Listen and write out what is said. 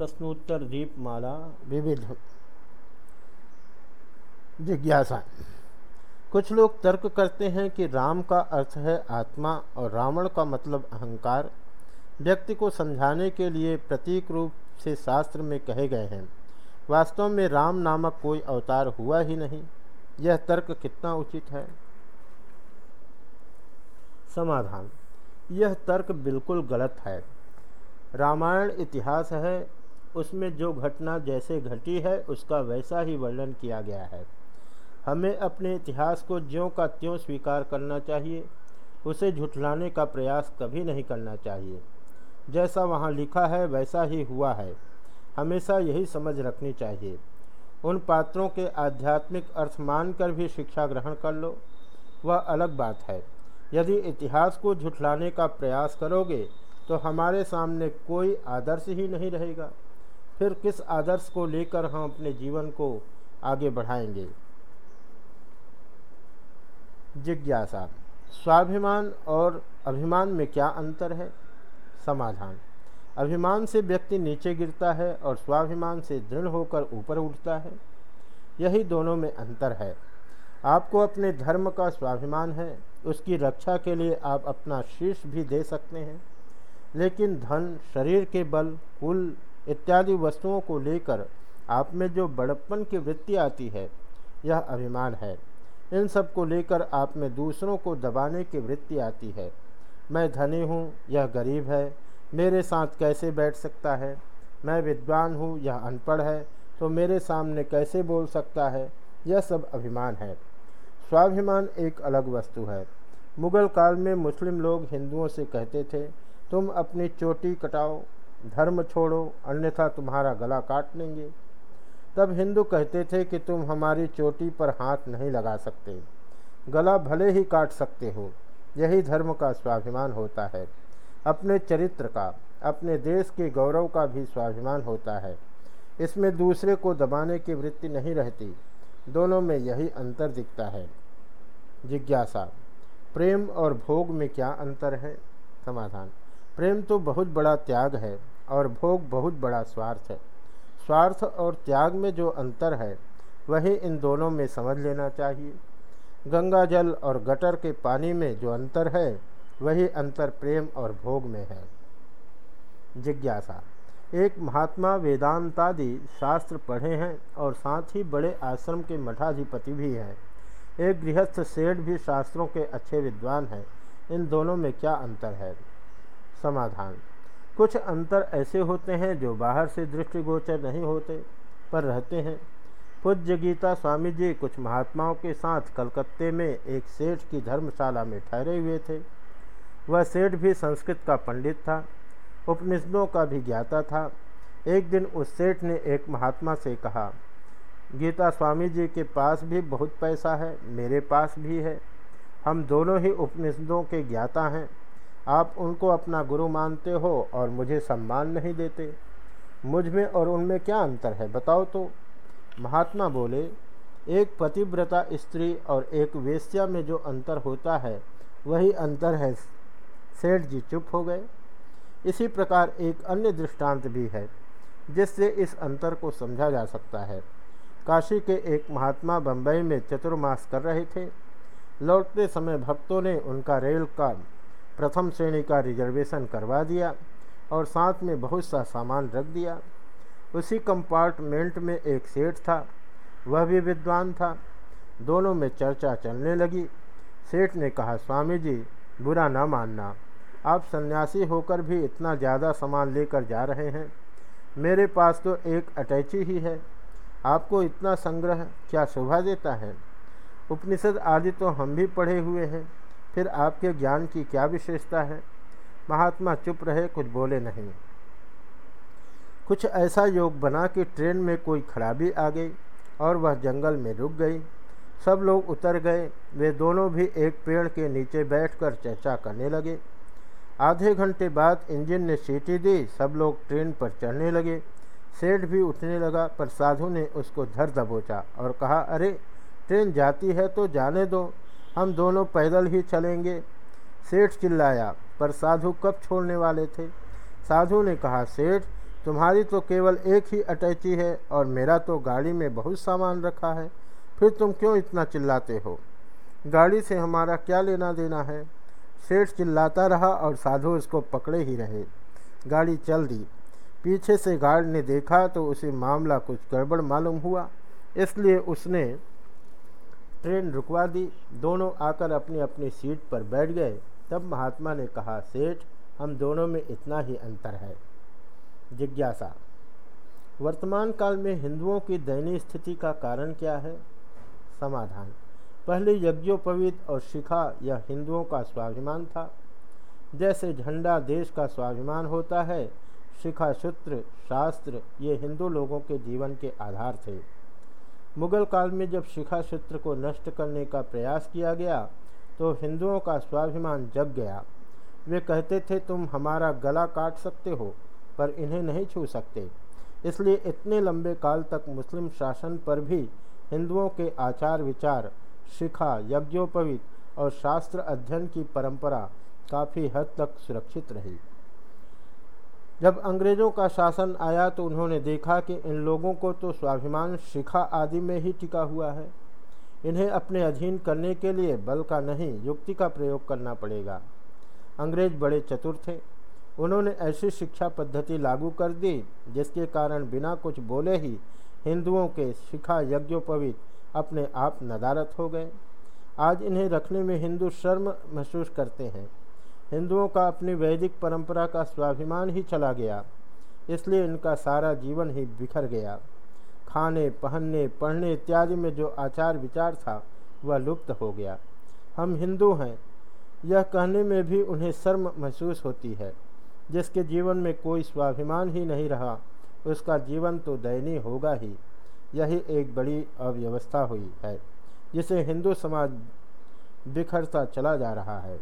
प्रश्नोत्तर दीपमाला विविध जिज्ञासा। कुछ लोग तर्क करते हैं कि राम का अर्थ है आत्मा और रावण का मतलब अहंकार। व्यक्ति को समझाने के लिए प्रतीक रूप से शास्त्र में कहे गए हैं। वास्तव में राम नामक कोई अवतार हुआ ही नहीं। यह तर्क कितना उचित है? समाधान। यह तर्क बिल्कुल गलत है। रामायण इतिहास है उसमें जो घटना जैसे घटी है, उसका वैसा ही वर्णन किया गया है। हमें अपने इतिहास को ज्यों का त्यों स्वीकार करना चाहिए। उसे झुठलाने का प्रयास कभी नहीं करना चाहिए। जैसा वहाँ लिखा है, वैसा ही हुआ है। हमेशा यही समझ रखनी चाहिए। उन पात्रों के आध्यात्मिक अर्थ मानकर भी शिक्षा ग्रहण कर लो। वह अलग बात है। यदि इतिहास को झुठलाने का प्रयास करोगे तो हमारे सामने कोई आदर्श ही नहीं रहेगा। फिर किस आदर्श को लेकर हम अपने जीवन को आगे बढ़ाएँगे? जिज्ञासा। स्वाभिमान और अभिमान में क्या अंतर है? समाधान। अभिमान से व्यक्ति नीचे गिरता है और स्वाभिमान से दृढ़ होकर ऊपर उठता है। यही दोनों में अंतर है। आपको अपने धर्म का स्वाभिमान है। उसकी रक्षा के लिए आप अपना शीर्ष भी दे सकते हैं। लेकिन धन, शरीर के बल, कुल इत्यादि वस्तुओं को लेकर आप में जो बड़प्पन की वृत्ति आती है, यह अभिमान है। इन सबको लेकर आप में दूसरों को दबाने की वृत्ति आती है। मैं धनी हूँ, यह गरीब है, मेरे साथ कैसे बैठ सकता है? मैं विद्वान हूँ, यह अनपढ़ है तो मेरे सामने कैसे बोल सकता है? यह सब अभिमान है। स्वाभिमान एक अलग वस्तु है। मुगल काल में मुस्लिम लोग हिंदुओं से कहते थे, तुम अपनी चोटी कटाओ धर्म छोड़ो, अन्यथा तुम्हारा गला काट लेंगे। तब हिंदू कहते थे कि तुम हमारी चोटी पर हाथ नहीं लगा सकते। गला भले ही काट सकते हो, यही धर्म का स्वाभिमान होता है। अपने चरित्र का, अपने देश के गौरव का भी स्वाभिमान होता है। इसमें दूसरे को दबाने की वृत्ति नहीं रहती। दोनों में यही अंतर दिखता है। जिज्ञासा, प्रेम और भोग में क्या अंतर है? समाधान, प्रेम तो बहुत बड़ा त्याग है। और भोग बहुत बड़ा स्वार्थ है। स्वार्थ और त्याग में जो अंतर है, वही इन दोनों में समझ लेना चाहिए। गंगा जल और गटर के पानी में जो अंतर है, वही अंतर प्रेम और भोग में है। जिज्ञासा। एक महात्मा वेदांतादि शास्त्र पढ़े हैं और साथ ही बड़े आश्रम के मठाधिपति भी हैं। एक गृहस्थ सेठ भी शास्त्रों के अच्छे विद्वान हैं। इन दोनों में क्या अंतर है? समाधान। कुछ अंतर ऐसे होते हैं जो बाहर से दृष्टिगोचर नहीं होते, पर रहते हैं। पूज्य गीता स्वामी जी कुछ महात्माओं के साथ कलकत्ते में एक सेठ की धर्मशाला में ठहरे हुए थे। वह सेठ भी संस्कृत का पंडित था, उपनिषदों का भी ज्ञाता था। एक दिन उस सेठ ने एक महात्मा से कहा, गीता स्वामी जी के पास भी बहुत पैसा है, मेरे पास भी है। हम दोनों ही उपनिषदों के ज्ञाता हैं। आप उनको अपना गुरु मानते हो और मुझे सम्मान नहीं देते। मुझमें और उनमें क्या अंतर है, बताओ तो। महात्मा बोले, एक पतिव्रता स्त्री और एक वेश्या में जो अंतर होता है, वही अंतर है। सेठ जी चुप हो गए। इसी प्रकार एक अन्य दृष्टांत भी है, जिससे इस अंतर को समझा जा सकता है। काशी के एक महात्मा बम्बई में चतुर्मास कर रहे थे। लौटते समय भक्तों ने उनका रेल का प्रथम श्रेणी का रिजर्वेशन करवा दिया और साथ में बहुत सा सामान रख दिया। उसी कंपार्टमेंट में एक सेठ था, वह भी विद्वान था। दोनों में चर्चा चलने लगी। सेठ ने कहा स्वामी जी बुरा ना मानना। आप सन्यासी होकर भी इतना ज़्यादा सामान लेकर जा रहे हैं। मेरे पास तो एक अटैची ही है। आपको इतना संग्रह क्या शोभा देता है? उपनिषद आदि तो हम भी पढ़े हुए हैं। फिर आपके ज्ञान की क्या विशेषता है? महात्मा चुप रहे, कुछ बोले नहीं। कुछ ऐसा योग बना कि ट्रेन में कोई खराबी आ गई और वह जंगल में रुक गई। सब लोग उतर गए। वे दोनों भी एक पेड़ के नीचे बैठकर चर्चा करने लगे। आधे घंटे बाद इंजन ने सीटी दी। सब लोग ट्रेन पर चढ़ने लगे। सेठ भी उठने लगा, पर साधु ने उसको धर दबोचा और कहा, अरे, ट्रेन जाती है तो जाने दो। हम दोनों पैदल ही चलेंगे। सेठ चिल्लाया, पर साधु कब छोड़ने वाले थे? साधु ने कहा, सेठ, तुम्हारी तो केवल एक ही अटैची है और मेरा तो गाड़ी में बहुत सामान रखा है। फिर तुम क्यों इतना चिल्लाते हो? गाड़ी से हमारा क्या लेना देना है? सेठ चिल्लाता रहा और साधु उसको पकड़े ही रहे। गाड़ी चल दी। पीछे से गार्ड ने देखा तो उसे मामला कुछ गड़बड़ मालूम हुआ, इसलिए उसने ट्रेन रुकवा दी। दोनों आकर अपनी अपनी सीट पर बैठ गए। तब महात्मा ने कहा, सेठ, हम दोनों में इतना ही अंतर है। जिज्ञासा, वर्तमान काल में हिंदुओं की दयनीय स्थिति का कारण क्या है? समाधान, पहले यज्ञोपवीत और शिखा यह हिंदुओं का स्वाभिमान था। जैसे झंडा देश का स्वाभिमान होता है शिखा सूत्र शास्त्र, ये हिंदू लोगों के जीवन के आधार थे। मुगल काल में जब शिखा सूत्र को नष्ट करने का प्रयास किया गया तो हिंदुओं का स्वाभिमान जग गया। वे कहते थे, तुम हमारा गला काट सकते हो, पर इन्हें नहीं छू सकते। इसलिए इतने लंबे काल तक मुस्लिम शासन पर भी हिंदुओं के आचार विचार, शिखा, यज्ञोपवित और शास्त्र अध्ययन की परंपरा काफ़ी हद तक सुरक्षित रही। जब अंग्रेज़ों का शासन आया तो उन्होंने देखा कि इन लोगों को तो स्वाभिमान शिखा आदि में ही टिका हुआ है। इन्हें अपने अधीन करने के लिए बल का नहीं, युक्ति का प्रयोग करना पड़ेगा। अंग्रेज़ बड़े चतुर थे। उन्होंने ऐसी शिक्षा पद्धति लागू कर दी, जिसके कारण बिना कुछ बोले ही हिंदुओं के शिखा यज्ञोपवित अपने आप नदारत हो गए। आज इन्हें रखने में हिंदू शर्म महसूस करते हैं। हिंदुओं का अपनी वैदिक परंपरा का स्वाभिमान ही चला गया, इसलिए इनका सारा जीवन ही बिखर गया। खाने, पहनने, पढ़ने इत्यादि में जो आचार विचार था, वह लुप्त हो गया। हम हिंदू हैं, यह कहने में भी उन्हें शर्म महसूस होती है। जिसके जीवन में कोई स्वाभिमान ही नहीं रहा, उसका जीवन तो दयनीय होगा ही। यही एक बड़ी अव्यवस्था हुई है, जिसे हिंदू समाज बिखरता चला जा रहा है।